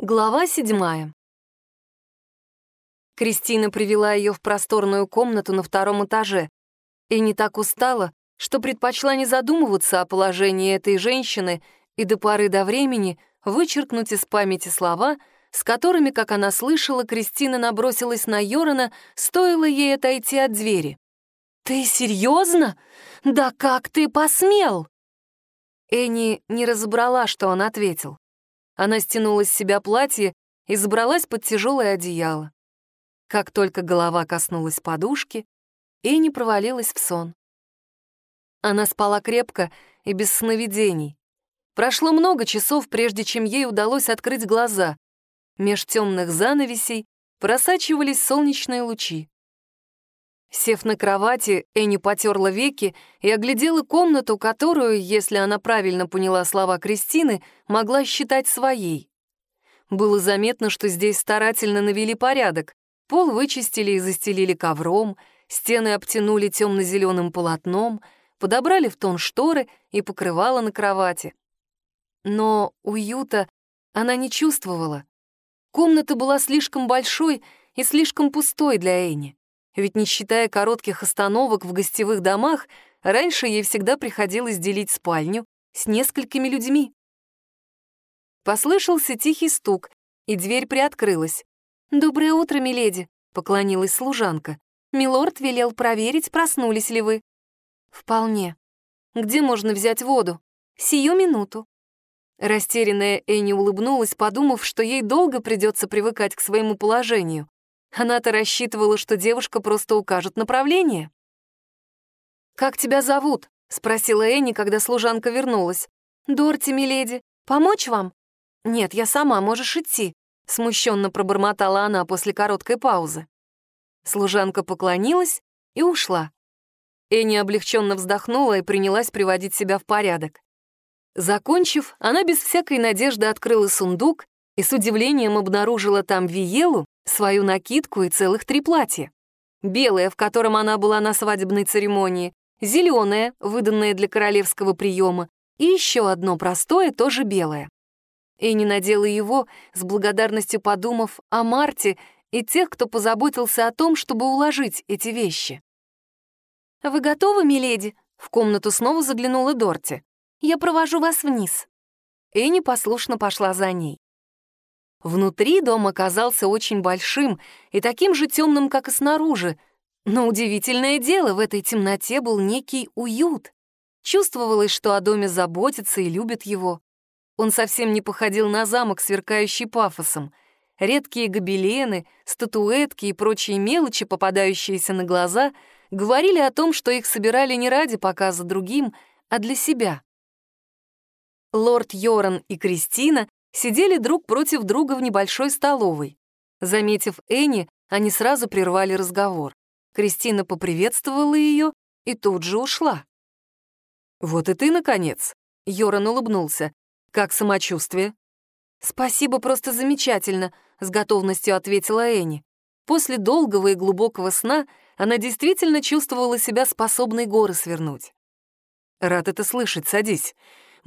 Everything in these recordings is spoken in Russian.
Глава седьмая. Кристина привела ее в просторную комнату на втором этаже и не так устала, что предпочла не задумываться о положении этой женщины и до поры до времени вычеркнуть из памяти слова, с которыми, как она слышала, Кристина набросилась на Йорона, стоило ей отойти от двери. «Ты серьезно? Да как ты посмел?» Энни не разобрала, что он ответил. Она стянула с себя платье и забралась под тяжелое одеяло. Как только голова коснулась подушки, Энни провалилась в сон. Она спала крепко и без сновидений. Прошло много часов, прежде чем ей удалось открыть глаза. Меж темных занавесей просачивались солнечные лучи. Сев на кровати, Энни потерла веки и оглядела комнату, которую, если она правильно поняла слова Кристины, могла считать своей. Было заметно, что здесь старательно навели порядок. Пол вычистили и застелили ковром, стены обтянули темно-зеленым полотном, подобрали в тон шторы и покрывало на кровати. Но уюта она не чувствовала. Комната была слишком большой и слишком пустой для Энни. Ведь не считая коротких остановок в гостевых домах, раньше ей всегда приходилось делить спальню с несколькими людьми. Послышался тихий стук, и дверь приоткрылась. «Доброе утро, миледи», — поклонилась служанка. «Милорд велел проверить, проснулись ли вы». «Вполне. Где можно взять воду?» «Сию минуту». Растерянная Энни улыбнулась, подумав, что ей долго придется привыкать к своему положению. Она-то рассчитывала, что девушка просто укажет направление. «Как тебя зовут?» — спросила Энни, когда служанка вернулась. «Дорти, миледи, помочь вам?» «Нет, я сама, можешь идти», — смущенно пробормотала она после короткой паузы. Служанка поклонилась и ушла. Энни облегченно вздохнула и принялась приводить себя в порядок. Закончив, она без всякой надежды открыла сундук и с удивлением обнаружила там Виелу свою накидку и целых три платья. Белое, в котором она была на свадебной церемонии, зеленое, выданное для королевского приема, и еще одно простое, тоже белое. Энни надела его, с благодарностью подумав о Марте и тех, кто позаботился о том, чтобы уложить эти вещи. «Вы готовы, миледи?» — в комнату снова заглянула Дорти. «Я провожу вас вниз». Энни послушно пошла за ней. Внутри дом оказался очень большим и таким же темным, как и снаружи. Но удивительное дело, в этой темноте был некий уют. Чувствовалось, что о доме заботятся и любят его. Он совсем не походил на замок, сверкающий пафосом. Редкие гобелены, статуэтки и прочие мелочи, попадающиеся на глаза, говорили о том, что их собирали не ради показа другим, а для себя. Лорд Йоран и Кристина сидели друг против друга в небольшой столовой. Заметив Энни, они сразу прервали разговор. Кристина поприветствовала ее и тут же ушла. «Вот и ты, наконец!» — Йоран улыбнулся. «Как самочувствие?» «Спасибо, просто замечательно», — с готовностью ответила Энни. После долгого и глубокого сна она действительно чувствовала себя способной горы свернуть. «Рад это слышать, садись.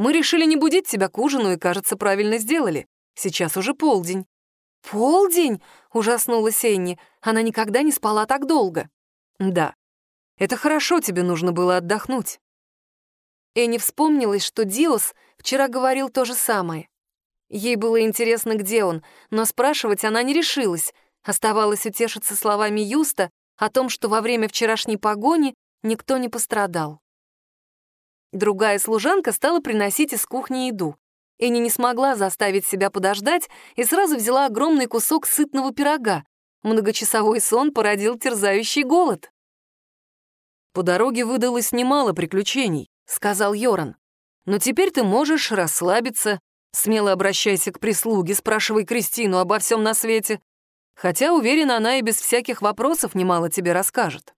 Мы решили не будить тебя к ужину и, кажется, правильно сделали. Сейчас уже полдень». «Полдень?» — ужаснулась Энни. Она никогда не спала так долго. «Да. Это хорошо, тебе нужно было отдохнуть». Энни вспомнилась, что Диос вчера говорил то же самое. Ей было интересно, где он, но спрашивать она не решилась. Оставалось утешиться словами Юста о том, что во время вчерашней погони никто не пострадал. Другая служанка стала приносить из кухни еду. Энни не смогла заставить себя подождать и сразу взяла огромный кусок сытного пирога. Многочасовой сон породил терзающий голод. «По дороге выдалось немало приключений», — сказал Йоран. «Но теперь ты можешь расслабиться, смело обращайся к прислуге, спрашивай Кристину обо всем на свете. Хотя, уверена, она и без всяких вопросов немало тебе расскажет».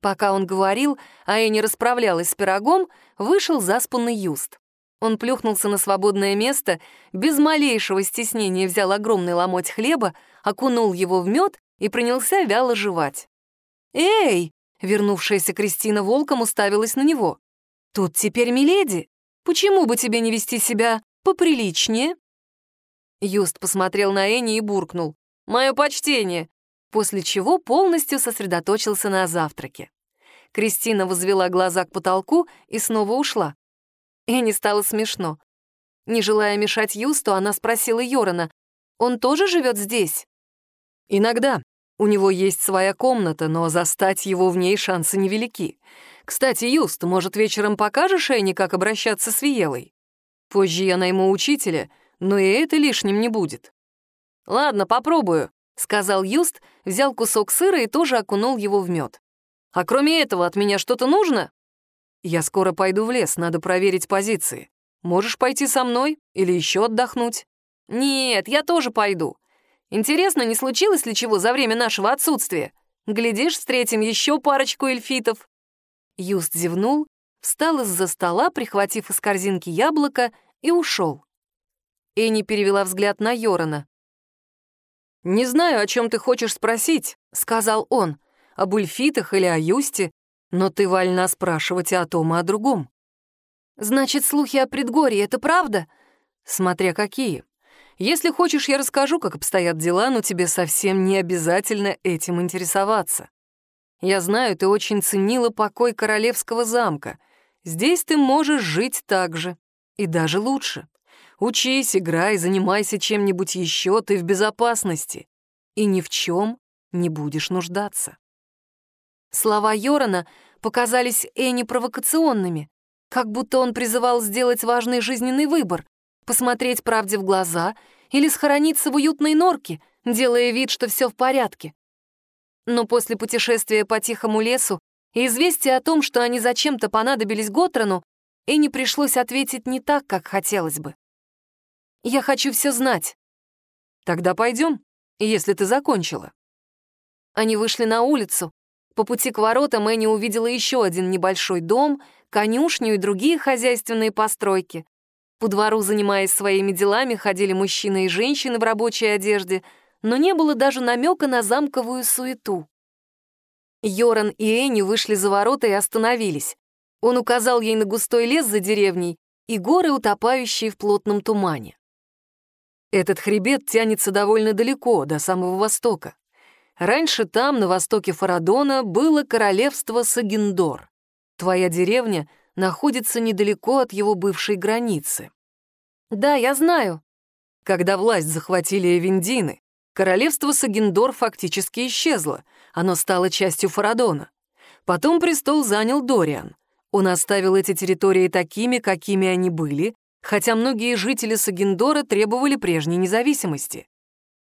Пока он говорил, а я не расправлялась с пирогом, вышел заспанный Юст. Он плюхнулся на свободное место, без малейшего стеснения взял огромный ломоть хлеба, окунул его в мед и принялся вяло жевать. «Эй!» — вернувшаяся Кристина волком уставилась на него. «Тут теперь миледи. Почему бы тебе не вести себя поприличнее?» Юст посмотрел на Энни и буркнул. «Мое почтение!» После чего полностью сосредоточился на завтраке. Кристина возвела глаза к потолку и снова ушла. Энни стало смешно. Не желая мешать Юсту, она спросила Йорона, «Он тоже живет здесь?» «Иногда. У него есть своя комната, но застать его в ней шансы невелики. Кстати, Юст, может, вечером покажешь Энни, как обращаться с Виелой? Позже я найму учителя, но и это лишним не будет». «Ладно, попробую», — сказал Юст, взял кусок сыра и тоже окунул его в мед. «А кроме этого от меня что-то нужно?» «Я скоро пойду в лес, надо проверить позиции. Можешь пойти со мной или еще отдохнуть?» «Нет, я тоже пойду. Интересно, не случилось ли чего за время нашего отсутствия? Глядишь, встретим еще парочку эльфитов». Юст зевнул, встал из-за стола, прихватив из корзинки яблоко, и ушел. Энни перевела взгляд на Йорона. «Не знаю, о чем ты хочешь спросить», — сказал он, — «об эльфитах или о Юсте, но ты вольна спрашивать о том, и о другом». «Значит, слухи о предгорье — это правда?» «Смотря какие. Если хочешь, я расскажу, как обстоят дела, но тебе совсем не обязательно этим интересоваться. Я знаю, ты очень ценила покой королевского замка. Здесь ты можешь жить так же. И даже лучше. Учись, играй, занимайся чем-нибудь еще, ты в безопасности. И ни в чем не будешь нуждаться. Слова Йорона показались Энни провокационными, как будто он призывал сделать важный жизненный выбор, посмотреть правде в глаза или схорониться в уютной норке, делая вид, что все в порядке. Но после путешествия по тихому лесу и известия о том, что они зачем-то понадобились Готрону, Энни пришлось ответить не так, как хотелось бы. «Я хочу все знать». «Тогда пойдем, если ты закончила». Они вышли на улицу. По пути к воротам Энни увидела еще один небольшой дом, конюшню и другие хозяйственные постройки. По двору, занимаясь своими делами, ходили мужчины и женщины в рабочей одежде, но не было даже намека на замковую суету. Йоран и Энни вышли за ворота и остановились. Он указал ей на густой лес за деревней и горы, утопающие в плотном тумане. Этот хребет тянется довольно далеко, до самого востока. Раньше там, на востоке Фарадона, было королевство Сагендор. Твоя деревня находится недалеко от его бывшей границы. Да, я знаю. Когда власть захватили Эвендины, королевство Сагендор фактически исчезло, оно стало частью Фарадона. Потом престол занял Дориан. Он оставил эти территории такими, какими они были, хотя многие жители Сагендора требовали прежней независимости.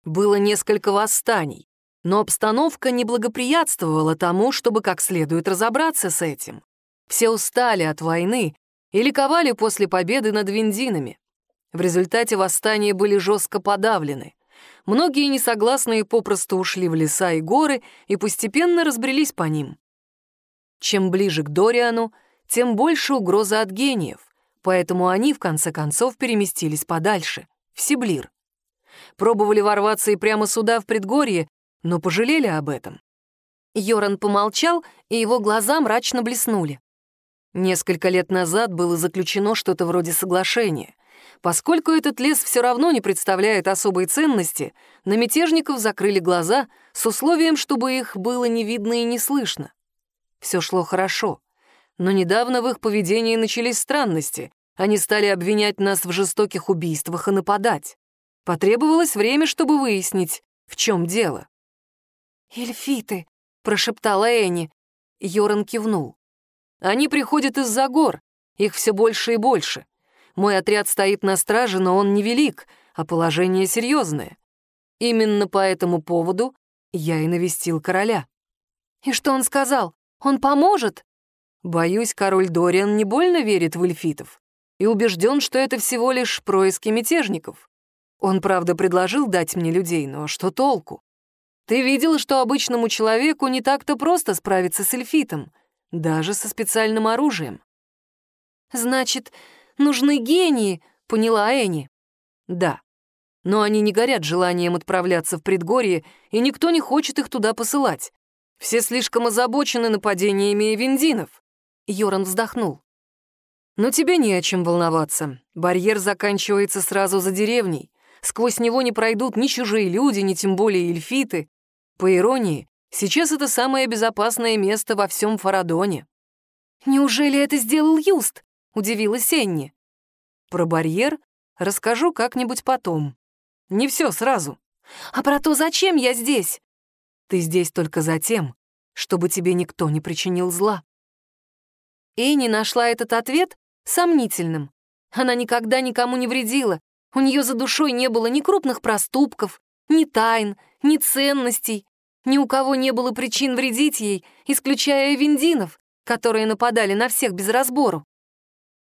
Было несколько восстаний, но обстановка не благоприятствовала тому, чтобы как следует разобраться с этим. Все устали от войны и ликовали после победы над виндинами. В результате восстания были жестко подавлены. Многие несогласные попросту ушли в леса и горы и постепенно разбрелись по ним. Чем ближе к Дориану, тем больше угроза от гениев, поэтому они, в конце концов, переместились подальше, в Сиблир. Пробовали ворваться и прямо сюда, в предгорье, но пожалели об этом. Йоран помолчал, и его глаза мрачно блеснули. Несколько лет назад было заключено что-то вроде соглашения. Поскольку этот лес все равно не представляет особой ценности, на мятежников закрыли глаза с условием, чтобы их было не видно и не слышно. Все шло хорошо, но недавно в их поведении начались странности. Они стали обвинять нас в жестоких убийствах и нападать. Потребовалось время, чтобы выяснить, в чем дело. «Эльфиты», — прошептала Энни. Йоран кивнул. Они приходят из-за гор, их все больше и больше. Мой отряд стоит на страже, но он невелик, а положение серьезное. Именно по этому поводу я и навестил короля. И что он сказал? Он поможет? Боюсь, король Дориан не больно верит в эльфитов и убежден, что это всего лишь происки мятежников. Он, правда, предложил дать мне людей, но что толку? Ты видел, что обычному человеку не так-то просто справиться с эльфитом — даже со специальным оружием. «Значит, нужны гении», — поняла Энни. «Да. Но они не горят желанием отправляться в предгорье, и никто не хочет их туда посылать. Все слишком озабочены нападениями виндинов». Йоран вздохнул. «Но тебе не о чем волноваться. Барьер заканчивается сразу за деревней. Сквозь него не пройдут ни чужие люди, ни тем более эльфиты. По иронии, сейчас это самое безопасное место во всем Фарадоне. «Неужели это сделал Юст?» — удивилась Энни. Про барьер расскажу как-нибудь потом. Не все сразу. А про то, зачем я здесь? Ты здесь только за тем, чтобы тебе никто не причинил зла. Энни нашла этот ответ сомнительным. Она никогда никому не вредила. У нее за душой не было ни крупных проступков, ни тайн, ни ценностей. Ни у кого не было причин вредить ей, исключая Виндинов, которые нападали на всех без разбору.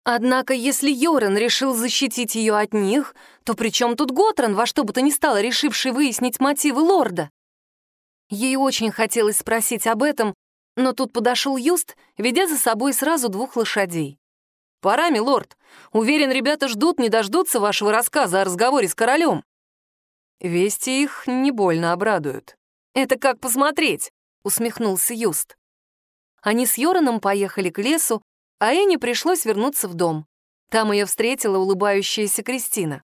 Однако, если Йоран решил защитить ее от них, то при чем тут Готран, во что бы то ни стало, решивший выяснить мотивы лорда? Ей очень хотелось спросить об этом, но тут подошел Юст, ведя за собой сразу двух лошадей. «Пора, милорд. Уверен, ребята ждут, не дождутся вашего рассказа о разговоре с королем». Вести их не больно обрадуют. «Это как посмотреть», — усмехнулся Юст. Они с Йораном поехали к лесу, а Энне пришлось вернуться в дом. Там ее встретила улыбающаяся Кристина.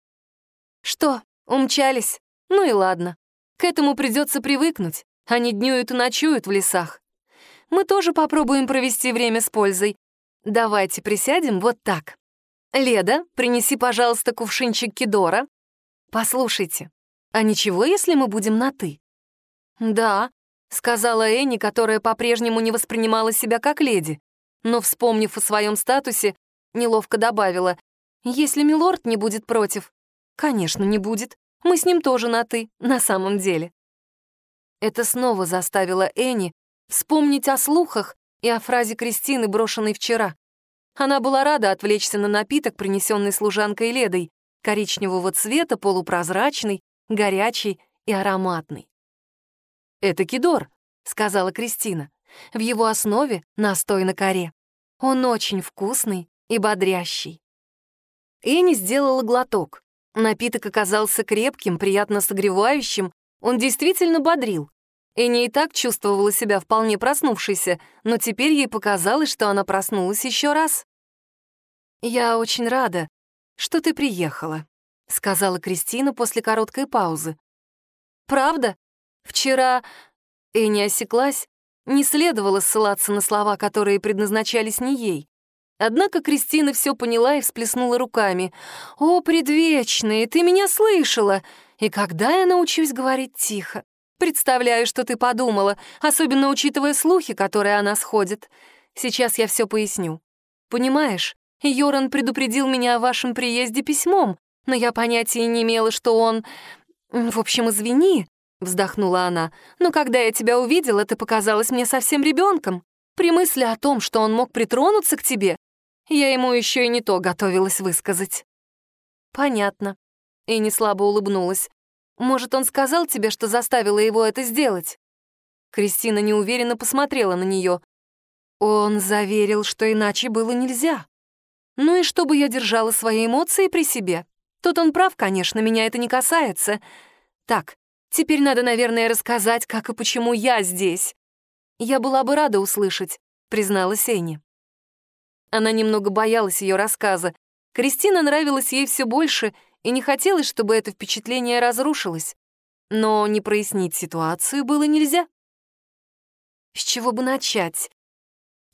«Что, умчались? Ну и ладно. К этому придется привыкнуть. Они днюют и ночуют в лесах. Мы тоже попробуем провести время с пользой. Давайте присядем вот так. Леда, принеси, пожалуйста, кувшинчик кидора. Послушайте, а ничего, если мы будем на «ты»?» «Да», — сказала Энни, которая по-прежнему не воспринимала себя как леди но, вспомнив о своем статусе, неловко добавила, «Если милорд не будет против». «Конечно, не будет. Мы с ним тоже на «ты», на самом деле». Это снова заставило Энни вспомнить о слухах и о фразе Кристины, брошенной вчера. Она была рада отвлечься на напиток, принесенный служанкой Ледой, коричневого цвета, полупрозрачный, горячий и ароматный. «Это кидор», — сказала Кристина. В его основе настой на коре. Он очень вкусный и бодрящий. Энни сделала глоток. Напиток оказался крепким, приятно согревающим, он действительно бодрил. Энни и так чувствовала себя вполне проснувшейся, но теперь ей показалось, что она проснулась еще раз. «Я очень рада, что ты приехала», — сказала Кристина после короткой паузы. «Правда? Вчера...» Энни осеклась, не следовало ссылаться на слова, которые предназначались не ей. Однако Кристина все поняла и всплеснула руками. «О, предвечные, ты меня слышала! И когда я научусь говорить тихо? Представляю, что ты подумала, особенно учитывая слухи, которые о нас ходят. Сейчас я все поясню. Понимаешь, Йоран предупредил меня о вашем приезде письмом, но я понятия не имела, что он... В общем, извини, — вздохнула она. «Но когда я тебя увидела, ты показалась мне совсем ребенком. При мысли о том, что он мог притронуться к тебе, я ему еще и не то готовилась высказать». «Понятно». И не слабо улыбнулась. «Может, он сказал тебе, что заставила его это сделать?» Кристина неуверенно посмотрела на нее. Он заверил, что иначе было нельзя. Ну и чтобы я держала свои эмоции при себе. Тут он прав, конечно, меня это не касается. Так, Теперь надо, наверное, рассказать, как и почему я здесь. Я была бы рада услышать, призналась Энни. Она немного боялась ее рассказа. Кристина нравилась ей все больше, и не хотелось, чтобы это впечатление разрушилось. Но не прояснить ситуацию было нельзя. С чего бы начать?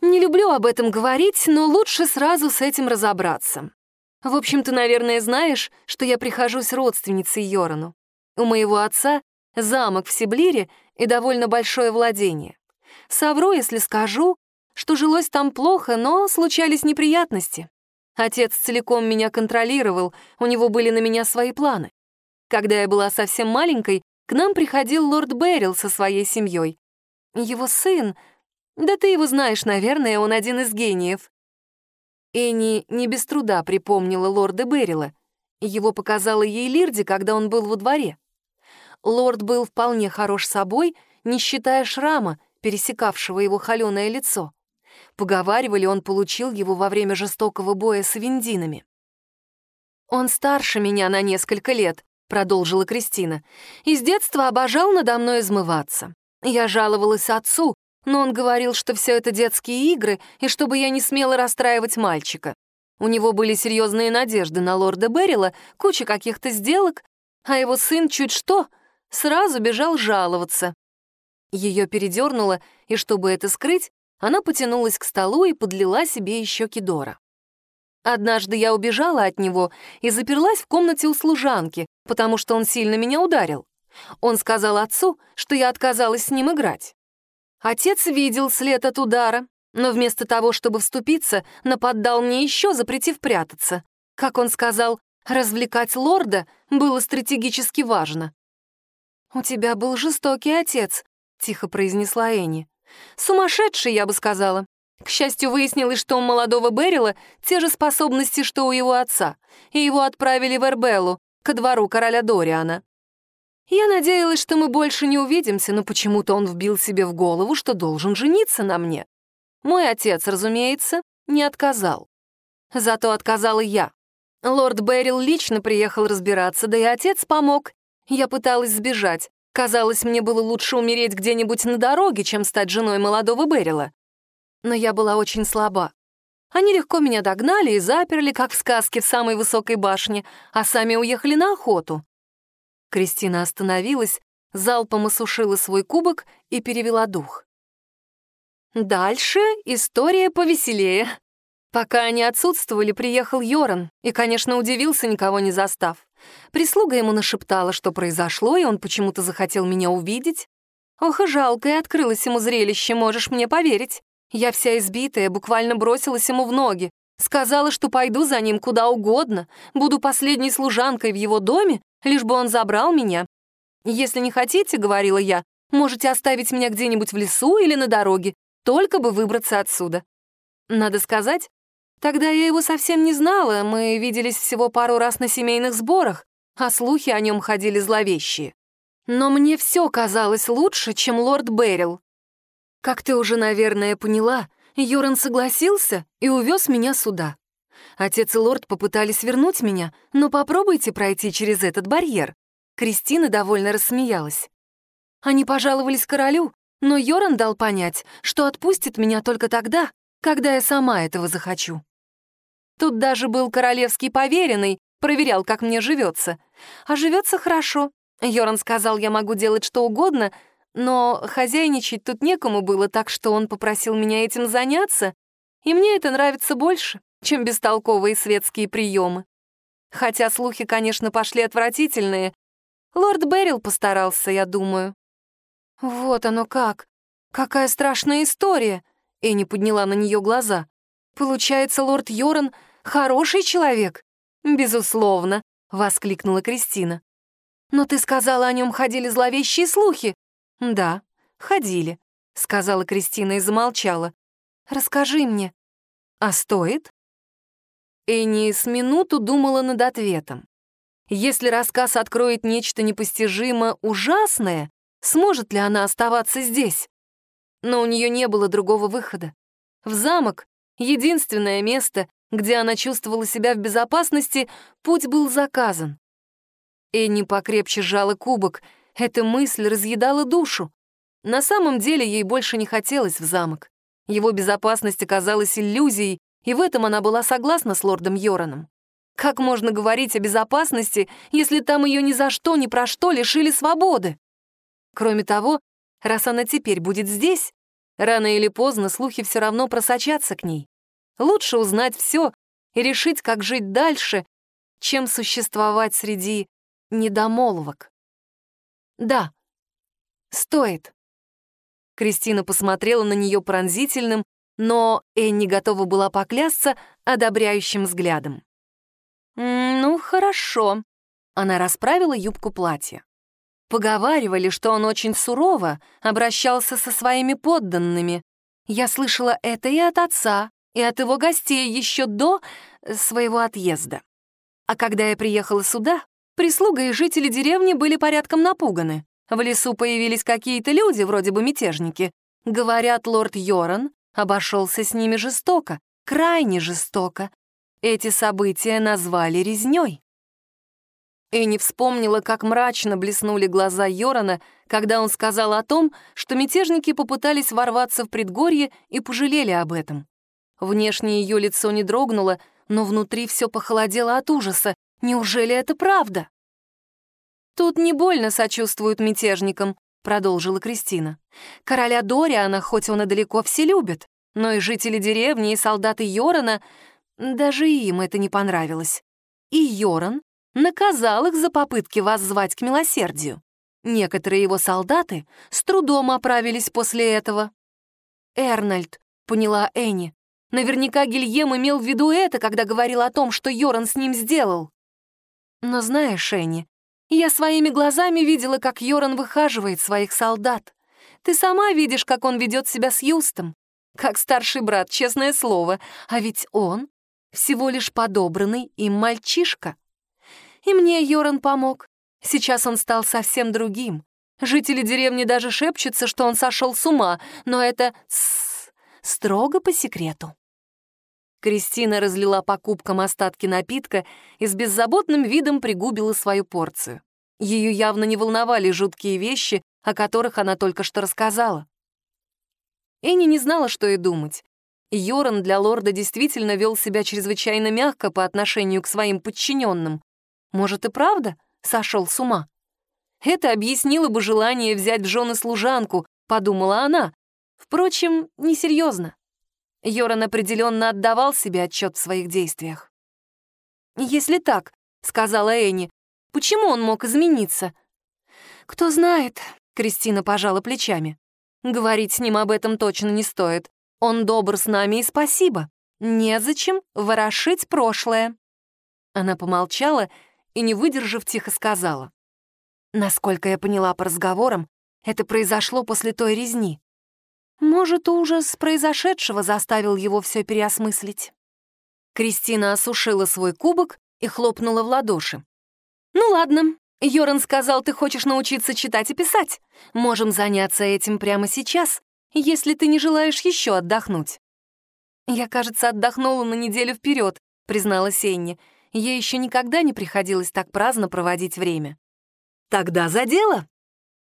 Не люблю об этом говорить, но лучше сразу с этим разобраться. В общем, ты, наверное, знаешь, что я прихожусь родственницей Йорану. У моего отца замок в Сиблире и довольно большое владение. Совру, если скажу, что жилось там плохо, но случались неприятности. Отец целиком меня контролировал, у него были на меня свои планы. Когда я была совсем маленькой, к нам приходил лорд Беррил со своей семьей. Его сын... Да ты его знаешь, наверное, он один из гениев. Энни не без труда припомнила лорда Беррила. Его показала ей Лирди, когда он был во дворе. Лорд был вполне хорош собой, не считая шрама, пересекавшего его холеное лицо. Поговаривали, он получил его во время жестокого боя с виндинами. «Он старше меня на несколько лет», — продолжила Кристина, «и с детства обожал надо мной измываться. Я жаловалась отцу, но он говорил, что все это детские игры, и чтобы я не смела расстраивать мальчика. У него были серьезные надежды на лорда Беррила, куча каких-то сделок, а его сын чуть что сразу бежал жаловаться. Ее передернуло, и чтобы это скрыть, она потянулась к столу и подлила себе еще кидора. Однажды я убежала от него и заперлась в комнате у служанки, потому что он сильно меня ударил. Он сказал отцу, что я отказалась с ним играть. Отец видел след от удара, но вместо того, чтобы вступиться, нападал мне еще, запретив прятаться. Как он сказал, развлекать лорда было стратегически важно. «У тебя был жестокий отец», — тихо произнесла Энни. «Сумасшедший, я бы сказала. К счастью, выяснилось, что у молодого Берила те же способности, что у его отца, и его отправили в Эрбеллу, ко двору короля Дориана. Я надеялась, что мы больше не увидимся, но почему-то он вбил себе в голову, что должен жениться на мне. Мой отец, разумеется, не отказал. Зато отказала я. Лорд Берил лично приехал разбираться, да и отец помог. Я пыталась сбежать. Казалось, мне было лучше умереть где-нибудь на дороге, чем стать женой молодого Берила. Но я была очень слаба. Они легко меня догнали и заперли, как в сказке в самой высокой башне, а сами уехали на охоту. Кристина остановилась, залпом осушила свой кубок и перевела дух. Дальше история повеселее. Пока они отсутствовали, приехал Йоран и, конечно, удивился, никого не застав. Прислуга ему нашептала, что произошло, и он почему-то захотел меня увидеть. Ох, и жалко, и открылось ему зрелище, можешь мне поверить. Я вся избитая, буквально бросилась ему в ноги. Сказала, что пойду за ним куда угодно, буду последней служанкой в его доме, лишь бы он забрал меня. «Если не хотите, — говорила я, — можете оставить меня где-нибудь в лесу или на дороге, только бы выбраться отсюда. Надо сказать, тогда я его совсем не знала, мы виделись всего пару раз на семейных сборах, а слухи о нем ходили зловещие. Но мне все казалось лучше, чем лорд Берил. Как ты уже, наверное, поняла, Йоран согласился и увез меня сюда. Отец и лорд попытались вернуть меня, но попробуйте пройти через этот барьер. Кристина довольно рассмеялась. Они пожаловались королю, но Йоран дал понять, что отпустит меня только тогда, когда я сама этого захочу. Тут даже был королевский поверенный, проверял, как мне живется. А живется хорошо. Йоран сказал, я могу делать что угодно, но хозяйничать тут некому было, так что он попросил меня этим заняться, и мне это нравится больше, чем бестолковые светские приемы. Хотя слухи, конечно, пошли отвратительные. Лорд Берил постарался, я думаю. «Вот оно как! Какая страшная история!» Энни подняла на нее глаза. «Получается, лорд Йоран хороший человек?» «Безусловно», — воскликнула Кристина. «Но ты сказала, о нем ходили зловещие слухи». «Да, ходили», — сказала Кристина и замолчала. «Расскажи мне». «А стоит?» Энни с минуту думала над ответом. Если рассказ откроет нечто непостижимо ужасное, Сможет ли она оставаться здесь? Но у нее не было другого выхода. В замок, единственное место, где она чувствовала себя в безопасности, путь был заказан. Энни покрепче сжала кубок. Эта мысль разъедала душу. На самом деле ей больше не хотелось в замок. Его безопасность оказалась иллюзией, и в этом она была согласна с лордом Йораном. Как можно говорить о безопасности, если там ее ни за что, ни про что лишили свободы? Кроме того, раз она теперь будет здесь, рано или поздно слухи все равно просочатся к ней. Лучше узнать все и решить, как жить дальше, чем существовать среди недомолвок. Да, стоит. Кристина посмотрела на нее пронзительным, но Энни готова была поклясться одобряющим взглядом. «Ну, хорошо». Она расправила юбку платья. Поговаривали, что он очень сурово обращался со своими подданными. Я слышала это и от отца, и от его гостей еще до э, своего отъезда. А когда я приехала сюда, прислуга и жители деревни были порядком напуганы. В лесу появились какие-то люди, вроде бы мятежники. Говорят, лорд Йоран обошелся с ними жестоко, крайне жестоко. Эти события назвали резнёй. Энни вспомнила, как мрачно блеснули глаза Йорана, когда он сказал о том, что мятежники попытались ворваться в предгорье и пожалели об этом. Внешне ее лицо не дрогнуло, но внутри все похолодело от ужаса. Неужели это правда? «Тут не больно сочувствуют мятежникам», — продолжила Кристина. «Короля Дориана, хоть он и далеко, все любят, но и жители деревни, и солдаты Йорона, даже им это не понравилось. И Йоран наказал их за попытки вас звать к милосердию. Некоторые его солдаты с трудом оправились после этого. «Эрнольд», — поняла Энни, — наверняка Гильем имел в виду это, когда говорил о том, что Йоран с ним сделал. Но знаешь, Энни, я своими глазами видела, как Йоран выхаживает своих солдат. Ты сама видишь, как он ведет себя с Юстом. Как старший брат, честное слово. А ведь он всего лишь подобранный им мальчишка. И мне Йоран помог. Сейчас он стал совсем другим. Жители деревни даже шепчутся, что он сошел с ума, но это тс, строго по секрету. Кристина разлила по кубкам остатки напитка и с беззаботным видом пригубила свою порцию. Ее явно не волновали жуткие вещи, о которых она только что рассказала. Энни не знала, что и думать. Йоран для лорда действительно вел себя чрезвычайно мягко по отношению к своим подчиненным. Может и правда сошел с ума? Это объяснило бы желание взять в жены служанку, подумала она. Впрочем, несерьезно. Йоран определенно отдавал себе отчет в своих действиях. «Если так», — сказала Энни, — «почему он мог измениться?» «Кто знает», — Кристина пожала плечами. «Говорить с ним об этом точно не стоит. Он добр с нами и спасибо. Незачем ворошить прошлое». Она помолчала и, не выдержав, тихо сказала. Насколько я поняла по разговорам, это произошло после той резни. Может, ужас произошедшего заставил его все переосмыслить. Кристина осушила свой кубок и хлопнула в ладоши. «Ну ладно, Йоран сказал, ты хочешь научиться читать и писать. Можем заняться этим прямо сейчас, если ты не желаешь еще отдохнуть». «Я, кажется, отдохнула на неделю вперед», — призналась Энни. Ей еще никогда не приходилось так праздно проводить время. Тогда за дело.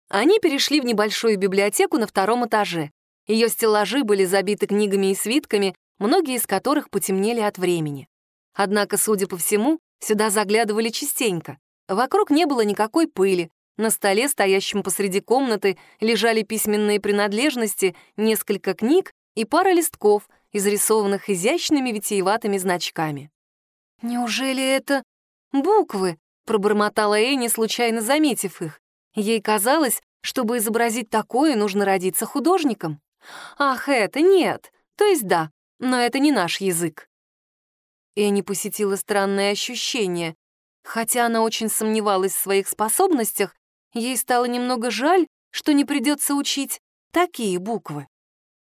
Они перешли в небольшую библиотеку на втором этаже. Ее стеллажи были забиты книгами и свитками, многие из которых потемнели от времени. Однако, судя по всему, сюда заглядывали частенько. Вокруг не было никакой пыли. На столе, стоящем посреди комнаты, лежали письменные принадлежности, несколько книг и пара листков, изрисованных изящными витиеватыми значками. «Неужели это буквы?» пробормотала Энни, случайно заметив их. Ей казалось, чтобы изобразить такое, нужно родиться художником. Ах, это нет. То есть да, но это не наш язык. Энни посетила странное ощущение. Хотя она очень сомневалась в своих способностях, ей стало немного жаль, что не придется учить такие буквы.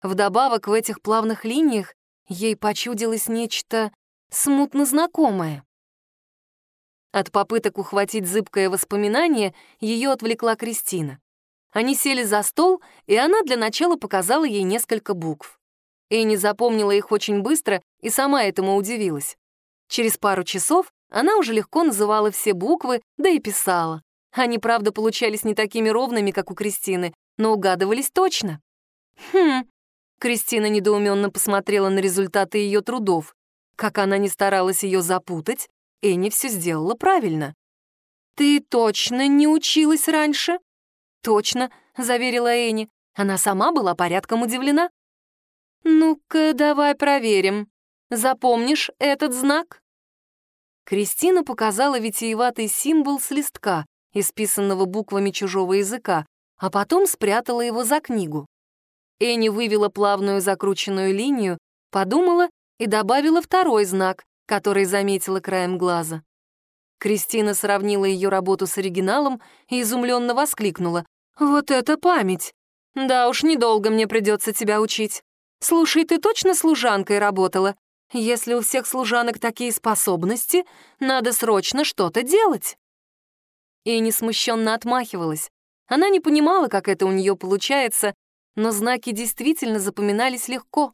Вдобавок в этих плавных линиях ей почудилось нечто смутно знакомое. От попыток ухватить зыбкое воспоминание ее отвлекла Кристина. Они сели за стол, и она для начала показала ей несколько букв. Энни запомнила их очень быстро и сама этому удивилась. Через пару часов она уже легко называла все буквы, да и писала. Они, правда, получались не такими ровными, как у Кристины, но угадывались точно. «Хм...» Кристина недоуменно посмотрела на результаты ее трудов. Как она не старалась ее запутать, Энни все сделала правильно. «Ты точно не училась раньше?» «Точно», — заверила Энни. Она сама была порядком удивлена. «Ну-ка, давай проверим. Запомнишь этот знак?» Кристина показала витиеватый символ с листка, исписанного буквами чужого языка, а потом спрятала его за книгу. Энни вывела плавную закрученную линию, подумала и добавила второй знак, который заметила краем глаза. Кристина сравнила ее работу с оригиналом и изумленно воскликнула. «Вот это память! Да уж, недолго мне придется тебя учить. Слушай, ты точно служанкой работала? Если у всех служанок такие способности, надо срочно что-то делать». И не смущенно отмахивалась. Она не понимала, как это у нее получается, но знаки действительно запоминались легко.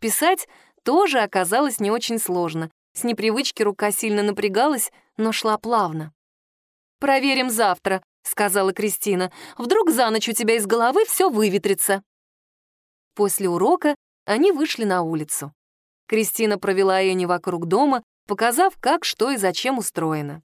Писать тоже оказалось не очень сложно. С непривычки рука сильно напрягалась, но шла плавно. «Проверим завтра», — сказала Кристина. «Вдруг за ночь у тебя из головы все выветрится». После урока они вышли на улицу. Кристина провела Энни вокруг дома, показав, как, что и зачем устроено.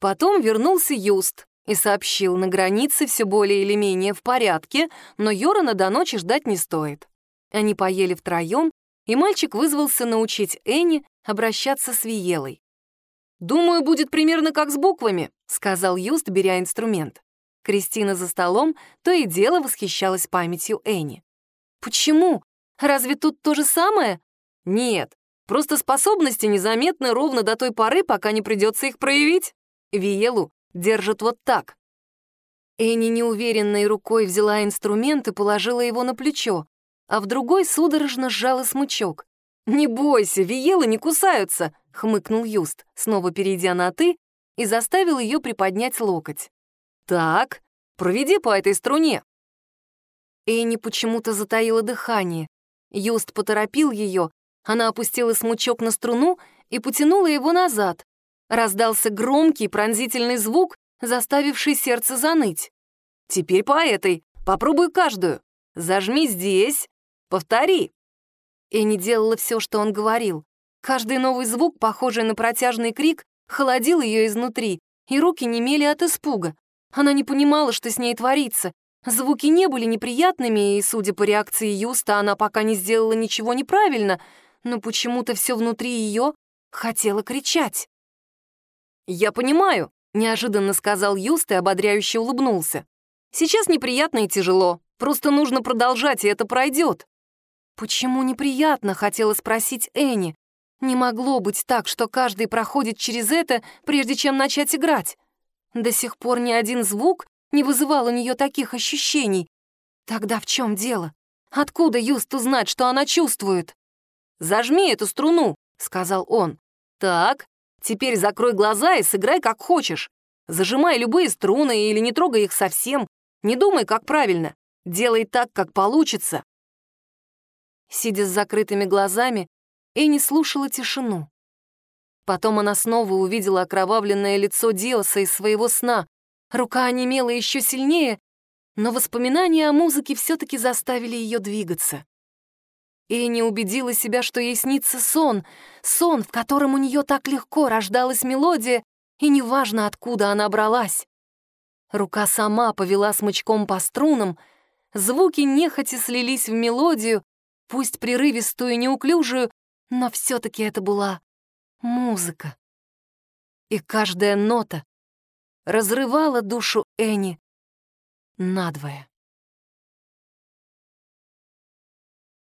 Потом вернулся Юст и сообщил, на границе все более или менее в порядке, но Йорана до ночи ждать не стоит. Они поели втроем, и мальчик вызвался научить Энни обращаться с Виелой. «Думаю, будет примерно как с буквами», — сказал Юст, беря инструмент. Кристина за столом то и дело восхищалась памятью Энни. «Почему? Разве тут то же самое?» «Нет, просто способности незаметны ровно до той поры, пока не придется их проявить. Виелу держит вот так». Энни неуверенной рукой взяла инструмент и положила его на плечо, а в другой судорожно сжала смычок. «Не бойся, виелы не кусаются», — хмыкнул Юст, снова перейдя на «ты» и заставил ее приподнять локоть. «Так, проведи по этой струне». Энни почему-то затаила дыхание. Юст поторопил ее, она опустила смычок на струну и потянула его назад. Раздался громкий пронзительный звук, заставивший сердце заныть. «Теперь по этой. Попробуй каждую. Зажми здесь. Повтори». Энни делала все, что он говорил. Каждый новый звук, похожий на протяжный крик, холодил ее изнутри, и руки немели от испуга. Она не понимала, что с ней творится. Звуки не были неприятными, и, судя по реакции Юста, она пока не сделала ничего неправильно, но почему-то все внутри ее хотело кричать. «Я понимаю», — неожиданно сказал Юст и ободряюще улыбнулся. «Сейчас неприятно и тяжело, просто нужно продолжать, и это пройдет». «Почему неприятно?» — хотела спросить Энни. «Не могло быть так, что каждый проходит через это, прежде чем начать играть. До сих пор ни один звук не вызывал у нее таких ощущений. Тогда в чем дело? Откуда Юст узнать, что она чувствует? «Зажми эту струну», — сказал он. «Так, теперь закрой глаза и сыграй как хочешь. Зажимай любые струны или не трогай их совсем. Не думай, как правильно. Делай так, как получится». Сидя с закрытыми глазами, Энни слушала тишину. Потом она снова увидела окровавленное лицо Диоса из своего сна. Рука онемела еще сильнее, но воспоминания о музыке все-таки заставили ее двигаться. Энни убедила себя, что ей снится сон, сон, в котором у нее так легко рождалась мелодия, и неважно, откуда она бралась. Рука сама повела смычком по струнам, звуки нехотя слились в мелодию, пусть прерывистую и неуклюжую, но все-таки это была музыка. И каждая нота разрывала душу Энни надвое.